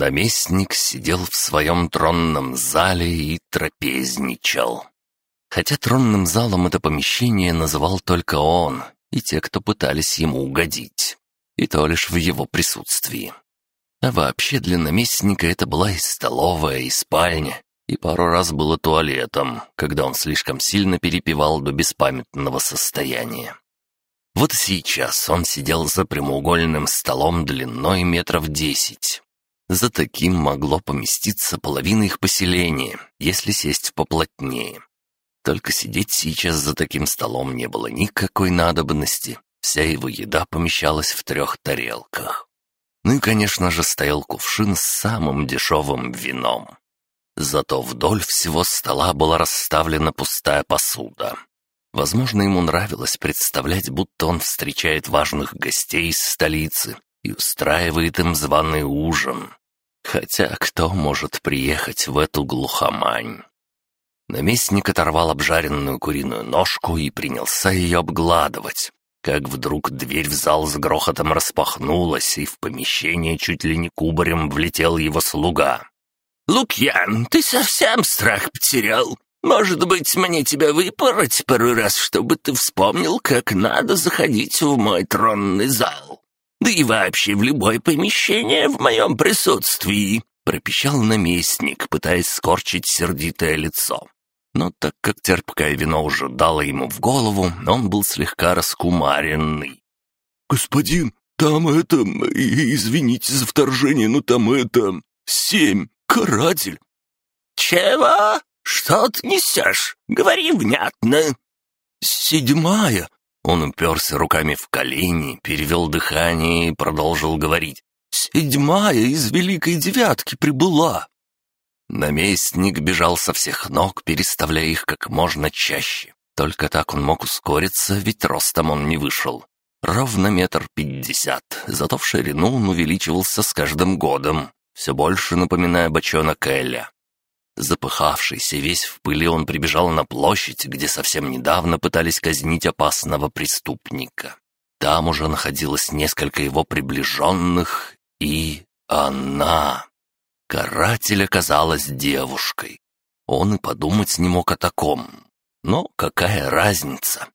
Наместник сидел в своем тронном зале и трапезничал. Хотя тронным залом это помещение называл только он и те, кто пытались ему угодить. И то лишь в его присутствии. А вообще для наместника это была и столовая, и спальня, и пару раз было туалетом, когда он слишком сильно перепивал до беспамятного состояния. Вот сейчас он сидел за прямоугольным столом длиной метров десять. За таким могло поместиться половина их поселения, если сесть поплотнее. Только сидеть сейчас за таким столом не было никакой надобности. Вся его еда помещалась в трех тарелках. Ну и, конечно же, стоял кувшин с самым дешевым вином. Зато вдоль всего стола была расставлена пустая посуда. Возможно, ему нравилось представлять, будто он встречает важных гостей из столицы и устраивает им званый ужин. Хотя кто может приехать в эту глухомань? Наместник оторвал обжаренную куриную ножку и принялся ее обгладывать. Как вдруг дверь в зал с грохотом распахнулась, и в помещение чуть ли не кубарем влетел его слуга. «Лукьян, ты совсем страх потерял? Может быть, мне тебя выпороть пару раз, чтобы ты вспомнил, как надо заходить в мой тронный зал? Да и вообще в любое помещение в моем присутствии!» пропищал наместник, пытаясь скорчить сердитое лицо. Но так как терпкое вино уже дало ему в голову, он был слегка раскумаренный. «Господин, там это... Извините за вторжение, но там это... Семь, каратель!» «Чего?» «Что ты несешь? Говори внятно!» «Седьмая!» Он уперся руками в колени, перевел дыхание и продолжил говорить. «Седьмая из Великой Девятки прибыла!» Наместник бежал со всех ног, переставляя их как можно чаще. Только так он мог ускориться, ведь ростом он не вышел. Ровно метр пятьдесят, зато в ширину он увеличивался с каждым годом, все больше напоминая бочонок Эля. Запыхавшийся, весь в пыли, он прибежал на площадь, где совсем недавно пытались казнить опасного преступника. Там уже находилось несколько его приближенных, и она. Каратель оказалась девушкой. Он и подумать не мог о таком. Но какая разница?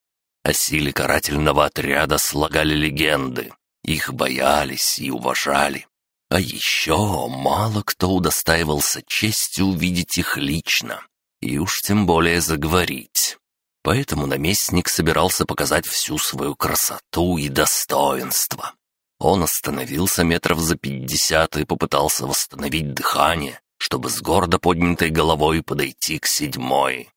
О силе карательного отряда слагали легенды. Их боялись и уважали. А еще мало кто удостаивался чести увидеть их лично, и уж тем более заговорить. Поэтому наместник собирался показать всю свою красоту и достоинство. Он остановился метров за пятьдесят и попытался восстановить дыхание, чтобы с гордо поднятой головой подойти к седьмой.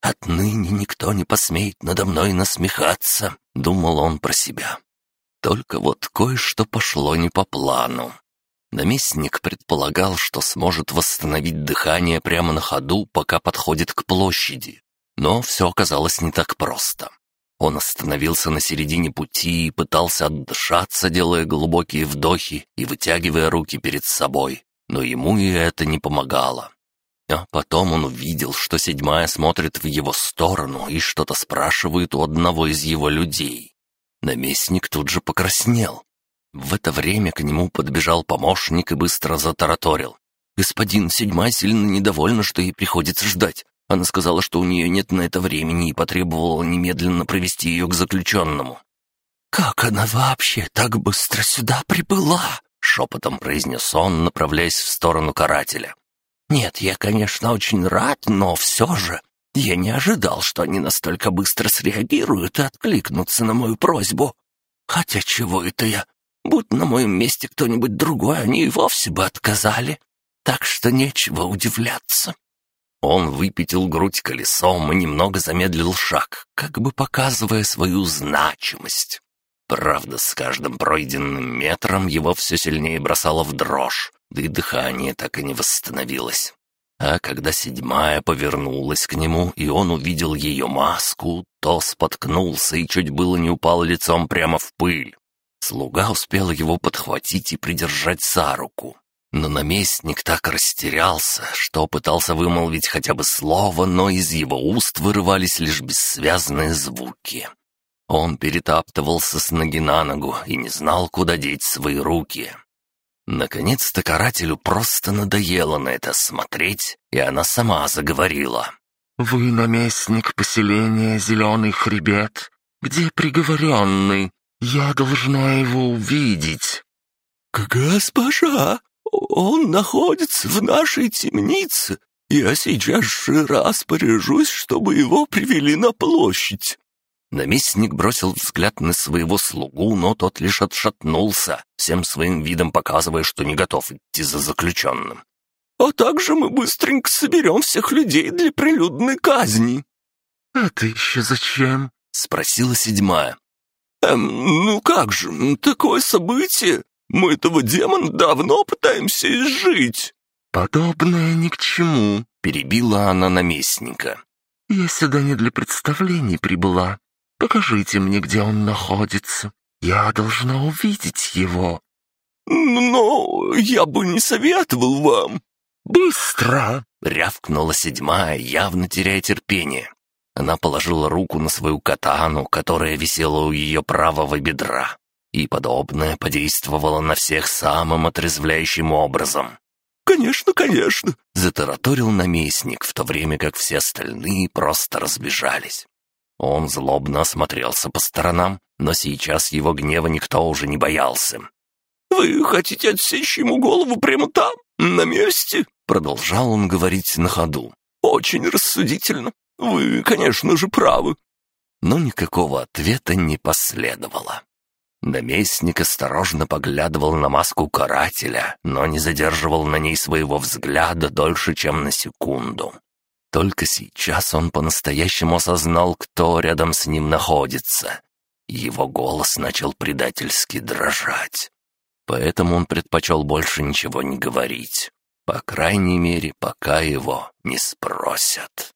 «Отныне никто не посмеет надо мной насмехаться», — думал он про себя. Только вот кое-что пошло не по плану. Наместник предполагал, что сможет восстановить дыхание прямо на ходу, пока подходит к площади. Но все оказалось не так просто. Он остановился на середине пути и пытался отдышаться, делая глубокие вдохи и вытягивая руки перед собой. Но ему и это не помогало. А потом он увидел, что седьмая смотрит в его сторону и что-то спрашивает у одного из его людей. Наместник тут же покраснел. В это время к нему подбежал помощник и быстро затараторил. «Господин Седьмая сильно недовольна, что ей приходится ждать. Она сказала, что у нее нет на это времени и потребовала немедленно провести ее к заключенному». «Как она вообще так быстро сюда прибыла?» — шепотом произнес он, направляясь в сторону карателя. «Нет, я, конечно, очень рад, но все же я не ожидал, что они настолько быстро среагируют и откликнутся на мою просьбу. Хотя чего это я? Будь на моем месте кто-нибудь другой, они и вовсе бы отказали. Так что нечего удивляться». Он выпятил грудь колесом и немного замедлил шаг, как бы показывая свою значимость. Правда, с каждым пройденным метром его все сильнее бросало в дрожь, да и дыхание так и не восстановилось. А когда седьмая повернулась к нему, и он увидел ее маску, то споткнулся и чуть было не упал лицом прямо в пыль. Слуга успел его подхватить и придержать за руку. Но наместник так растерялся, что пытался вымолвить хотя бы слово, но из его уст вырывались лишь бессвязные звуки. Он перетаптывался с ноги на ногу и не знал, куда деть свои руки. Наконец-то карателю просто надоело на это смотреть, и она сама заговорила. «Вы наместник поселения Зеленый Хребет? Где приговоренный? Я должна его увидеть». «Госпожа, он находится в нашей темнице. Я сейчас же распоряжусь, чтобы его привели на площадь». Наместник бросил взгляд на своего слугу, но тот лишь отшатнулся, всем своим видом показывая, что не готов идти за заключенным. «А также мы быстренько соберем всех людей для прилюдной казни». «Это еще зачем?» — спросила седьмая. «Эм, ну как же, такое событие. Мы этого демона давно пытаемся изжить». «Подобное ни к чему», — перебила она наместника. «Я сюда не для представлений прибыла. Покажите мне, где он находится. Я должна увидеть его». «Но я бы не советовал вам». «Быстро!» — рявкнула седьмая, явно теряя терпение. Она положила руку на свою катану, которая висела у ее правого бедра, и подобное подействовало на всех самым отрезвляющим образом. «Конечно, конечно!» — затараторил наместник, в то время как все остальные просто разбежались. Он злобно осмотрелся по сторонам, но сейчас его гнева никто уже не боялся. «Вы хотите отсечь ему голову прямо там, на месте?» Продолжал он говорить на ходу. «Очень рассудительно. Вы, конечно же, правы». Но никакого ответа не последовало. Наместник осторожно поглядывал на маску карателя, но не задерживал на ней своего взгляда дольше, чем на секунду. Только сейчас он по-настоящему осознал, кто рядом с ним находится. Его голос начал предательски дрожать. Поэтому он предпочел больше ничего не говорить. По крайней мере, пока его не спросят.